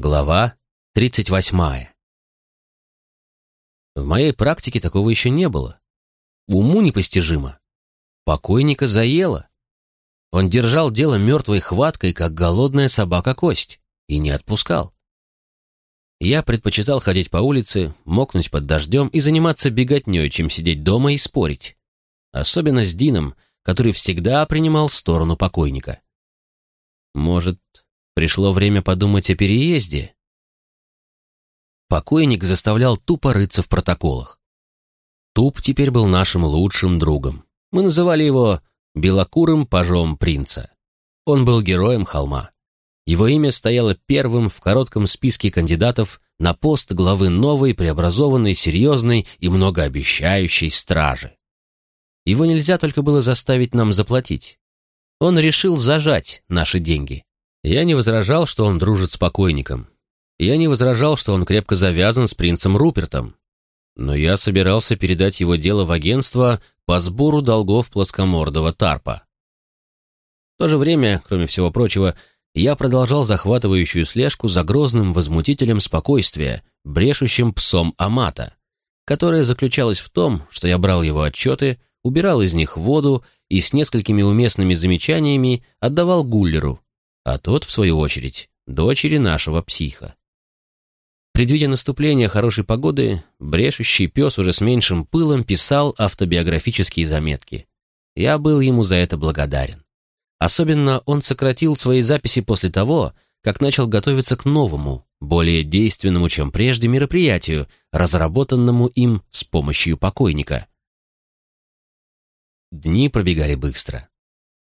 Глава 38. В моей практике такого еще не было. Уму непостижимо. Покойника заело. Он держал дело мертвой хваткой, как голодная собака-кость, и не отпускал. Я предпочитал ходить по улице, мокнуть под дождем и заниматься беготней, чем сидеть дома и спорить. Особенно с Дином, который всегда принимал сторону покойника. Может, Пришло время подумать о переезде. Покойник заставлял тупо рыться в протоколах. Туп теперь был нашим лучшим другом. Мы называли его белокурым пажом принца. Он был героем холма. Его имя стояло первым в коротком списке кандидатов на пост главы новой, преобразованной, серьезной и многообещающей стражи. Его нельзя только было заставить нам заплатить. Он решил зажать наши деньги. Я не возражал, что он дружит с покойником. Я не возражал, что он крепко завязан с принцем Рупертом. Но я собирался передать его дело в агентство по сбору долгов плоскомордого Тарпа. В то же время, кроме всего прочего, я продолжал захватывающую слежку за грозным возмутителем спокойствия, брешущим псом Амата, которая заключалась в том, что я брал его отчеты, убирал из них воду и с несколькими уместными замечаниями отдавал Гуллеру, а тот, в свою очередь, дочери нашего психа. Предвидя наступление хорошей погоды, брешущий пес уже с меньшим пылом писал автобиографические заметки. Я был ему за это благодарен. Особенно он сократил свои записи после того, как начал готовиться к новому, более действенному, чем прежде, мероприятию, разработанному им с помощью покойника. Дни пробегали быстро.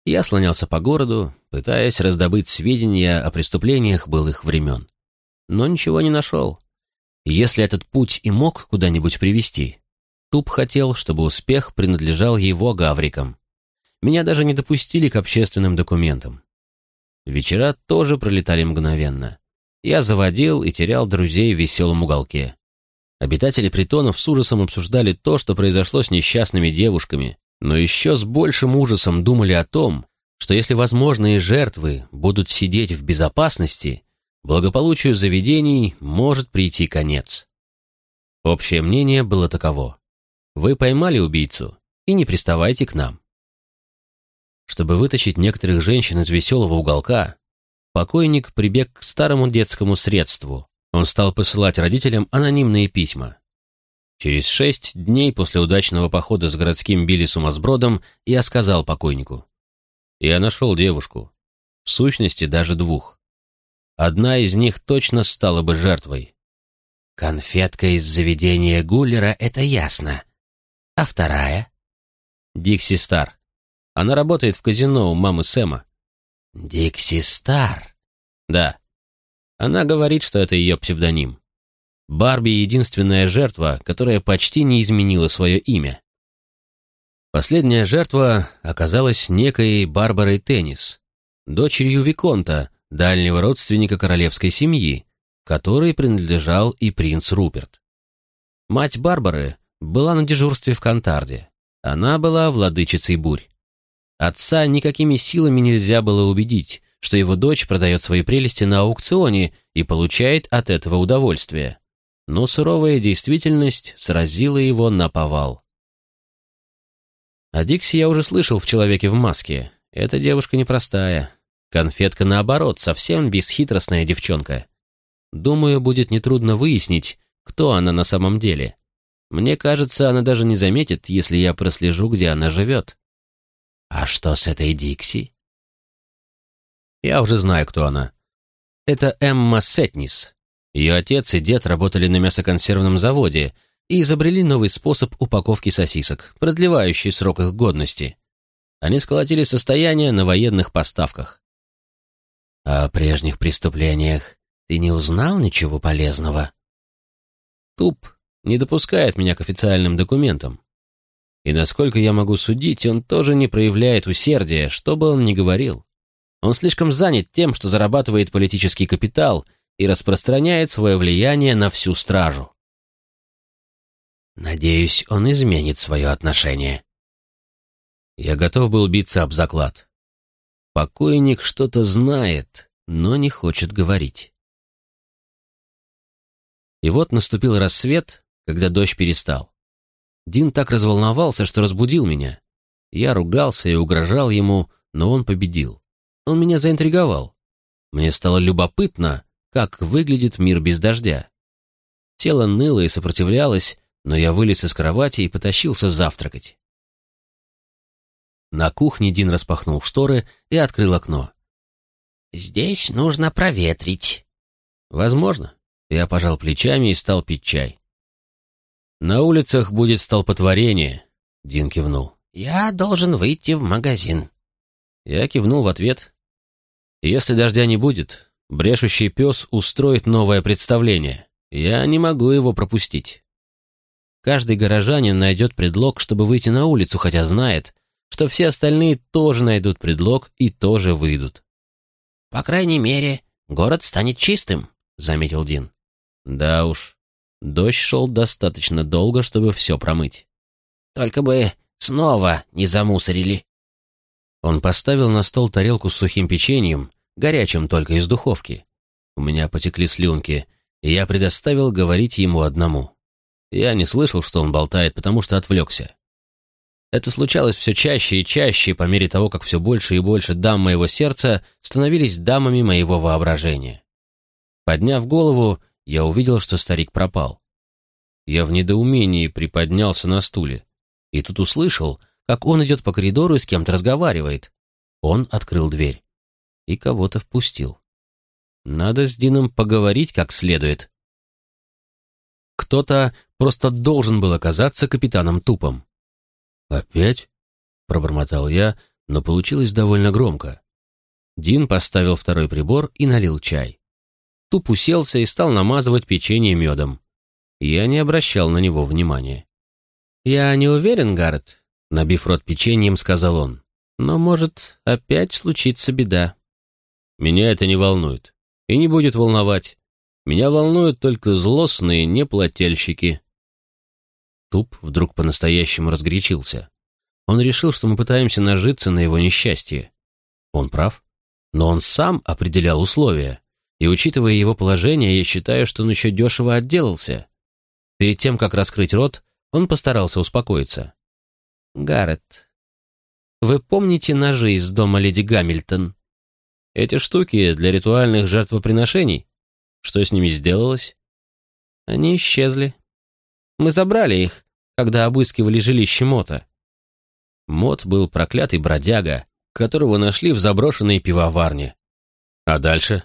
Я слонялся по городу, пытаясь раздобыть сведения о преступлениях былых времен. Но ничего не нашел. если этот путь и мог куда-нибудь привести, Туп хотел, чтобы успех принадлежал его гаврикам. Меня даже не допустили к общественным документам. Вечера тоже пролетали мгновенно. Я заводил и терял друзей в веселом уголке. Обитатели притонов с ужасом обсуждали то, что произошло с несчастными девушками, но еще с большим ужасом думали о том, что если возможные жертвы будут сидеть в безопасности, благополучию заведений может прийти конец. Общее мнение было таково. Вы поймали убийцу и не приставайте к нам. Чтобы вытащить некоторых женщин из веселого уголка, покойник прибег к старому детскому средству. Он стал посылать родителям анонимные письма. Через шесть дней после удачного похода с городским Билли сумасбродом я сказал покойнику. Я нашел девушку. В сущности, даже двух. Одна из них точно стала бы жертвой. Конфетка из заведения Гуллера — это ясно. А вторая? Дикси Стар. Она работает в казино у мамы Сэма. Дикси Стар? Да. Она говорит, что это ее псевдоним. Барби — единственная жертва, которая почти не изменила свое имя. Последняя жертва оказалась некой Барбарой Теннис, дочерью Виконта, дальнего родственника королевской семьи, которой принадлежал и принц Руперт. Мать Барбары была на дежурстве в Кантарде. Она была владычицей бурь. Отца никакими силами нельзя было убедить, что его дочь продает свои прелести на аукционе и получает от этого удовольствие но суровая действительность сразила его на повал. О Дикси я уже слышал в «Человеке в маске». Эта девушка непростая. Конфетка, наоборот, совсем бесхитростная девчонка. Думаю, будет нетрудно выяснить, кто она на самом деле. Мне кажется, она даже не заметит, если я прослежу, где она живет. А что с этой Дикси? Я уже знаю, кто она. Это Эмма Сетнис, ее отец и дед работали на мясоконсервном заводе и изобрели новый способ упаковки сосисок, продлевающий срок их годности. Они сколотили состояние на военных поставках. «О прежних преступлениях ты не узнал ничего полезного?» Туп не допускает меня к официальным документам. И насколько я могу судить, он тоже не проявляет усердия, что бы он ни говорил. Он слишком занят тем, что зарабатывает политический капитал — и распространяет свое влияние на всю стражу. Надеюсь, он изменит свое отношение. Я готов был биться об заклад. Покойник что-то знает, но не хочет говорить. И вот наступил рассвет, когда дождь перестал. Дин так разволновался, что разбудил меня. Я ругался и угрожал ему, но он победил. Он меня заинтриговал. Мне стало любопытно, как выглядит мир без дождя. Тело ныло и сопротивлялось, но я вылез из кровати и потащился завтракать. На кухне Дин распахнул шторы и открыл окно. «Здесь нужно проветрить». «Возможно». Я пожал плечами и стал пить чай. «На улицах будет столпотворение», — Дин кивнул. «Я должен выйти в магазин». Я кивнул в ответ. «Если дождя не будет, брешущий пес устроит новое представление. Я не могу его пропустить». Каждый горожанин найдет предлог, чтобы выйти на улицу, хотя знает, что все остальные тоже найдут предлог и тоже выйдут. «По крайней мере, город станет чистым», — заметил Дин. «Да уж, дождь шел достаточно долго, чтобы все промыть». «Только бы снова не замусорили». Он поставил на стол тарелку с сухим печеньем, горячим только из духовки. У меня потекли слюнки, и я предоставил говорить ему одному. Я не слышал, что он болтает, потому что отвлекся. Это случалось все чаще и чаще, по мере того, как все больше и больше дам моего сердца становились дамами моего воображения. Подняв голову, я увидел, что старик пропал. Я в недоумении приподнялся на стуле, и тут услышал, как он идет по коридору и с кем-то разговаривает. Он открыл дверь и кого-то впустил. Надо с Дином поговорить как следует. Кто-то просто должен был оказаться капитаном Тупом. «Опять?» — пробормотал я, но получилось довольно громко. Дин поставил второй прибор и налил чай. Туп уселся и стал намазывать печенье медом. Я не обращал на него внимания. «Я не уверен, Гаррет», — набив рот печеньем, сказал он. «Но, может, опять случится беда». «Меня это не волнует. И не будет волновать. Меня волнуют только злостные неплательщики». Туп вдруг по-настоящему разгорячился. Он решил, что мы пытаемся нажиться на его несчастье. Он прав. Но он сам определял условия. И, учитывая его положение, я считаю, что он еще дешево отделался. Перед тем, как раскрыть рот, он постарался успокоиться. «Гаррет, вы помните ножи из дома леди Гамильтон? Эти штуки для ритуальных жертвоприношений? Что с ними сделалось?» «Они исчезли», мы забрали их, когда обыскивали жилище Мота. Мот был проклятый бродяга, которого нашли в заброшенной пивоварне. А дальше?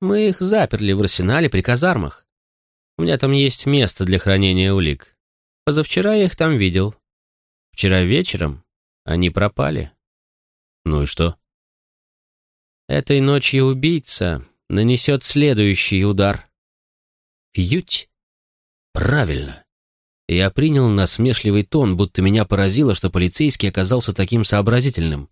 Мы их заперли в арсенале при казармах. У меня там есть место для хранения улик. Позавчера я их там видел. Вчера вечером они пропали. Ну и что? Этой ночью убийца нанесет следующий удар. Фьють? Правильно. Я принял насмешливый тон, будто меня поразило, что полицейский оказался таким сообразительным.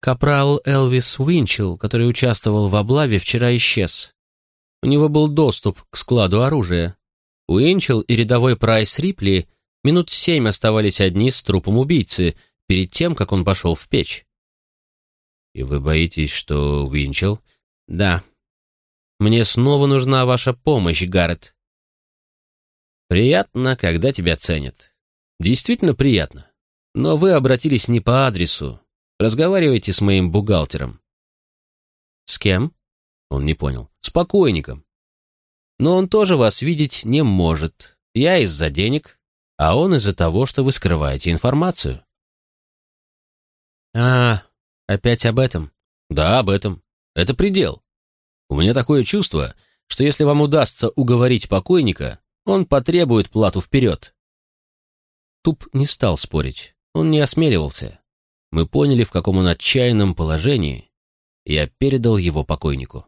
Капрал Элвис Уинчел, который участвовал в облаве, вчера исчез. У него был доступ к складу оружия. Уинчел и рядовой Прайс Рипли минут семь оставались одни с трупом убийцы, перед тем, как он пошел в печь. «И вы боитесь, что Уинчел?» «Да. Мне снова нужна ваша помощь, Гаррет. Приятно, когда тебя ценят. Действительно приятно. Но вы обратились не по адресу. Разговаривайте с моим бухгалтером. С кем? Он не понял. С покойником. Но он тоже вас видеть не может. Я из-за денег, а он из-за того, что вы скрываете информацию. А, опять об этом? Да, об этом. Это предел. У меня такое чувство, что если вам удастся уговорить покойника, он потребует плату вперед. Туп не стал спорить. Он не осмеливался. Мы поняли, в каком он отчаянном положении. Я передал его покойнику.